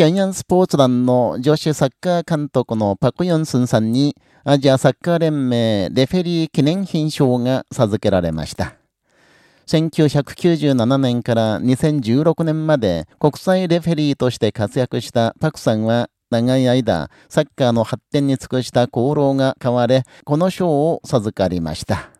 キャスポーツ団の女子サッカー監督のパク・ヨンスンさんに、アジアサッカー連盟レフェリー記念品賞が授けられました。1997年から2016年まで国際レフェリーとして活躍したパクさんは長い間、サッカーの発展に尽くした功労が買われ、この賞を授かりました。